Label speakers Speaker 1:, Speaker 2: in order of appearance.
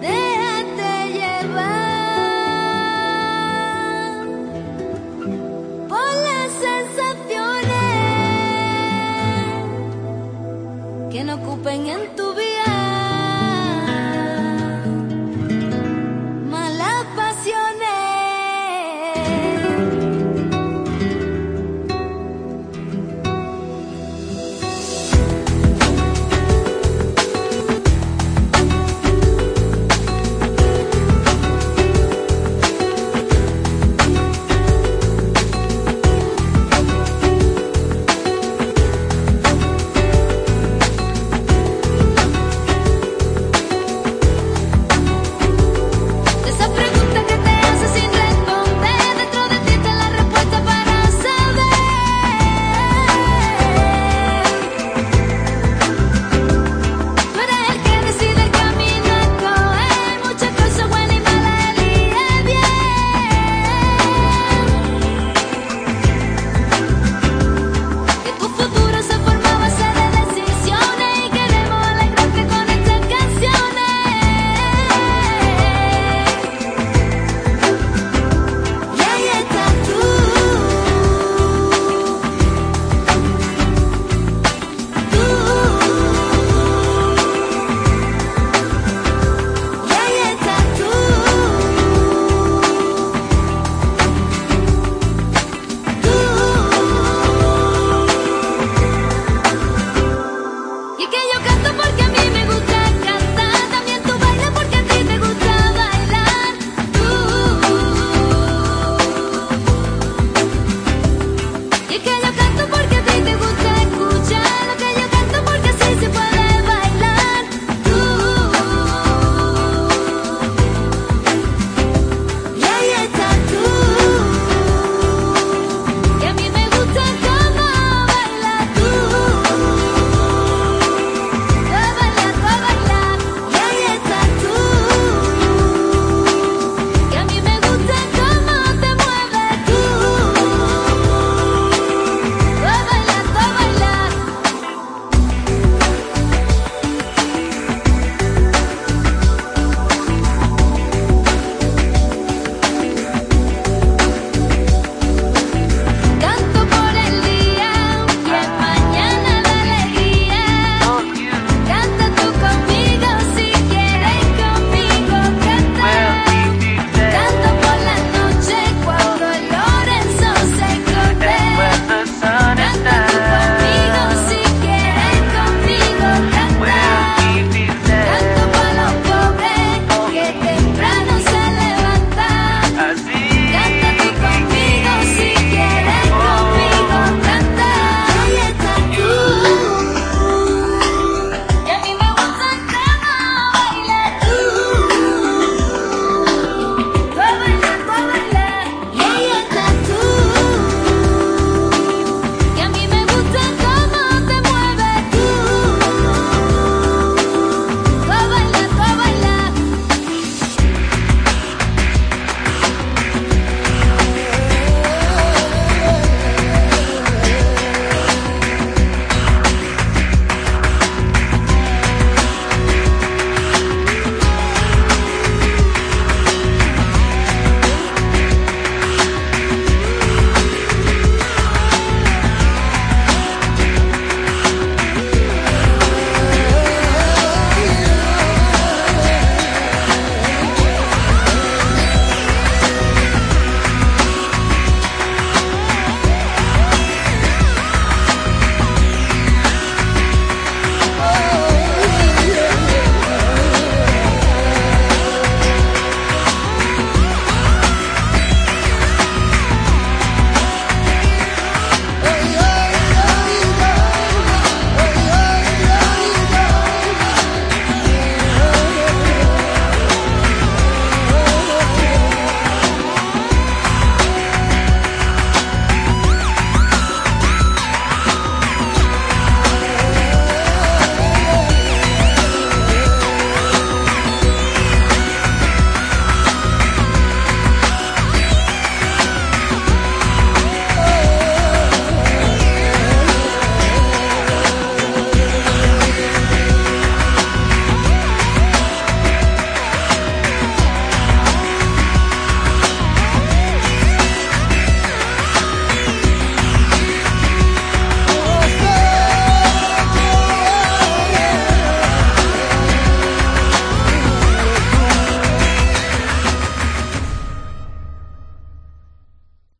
Speaker 1: Déjate llevar por las sensaciones que no ocupen en tu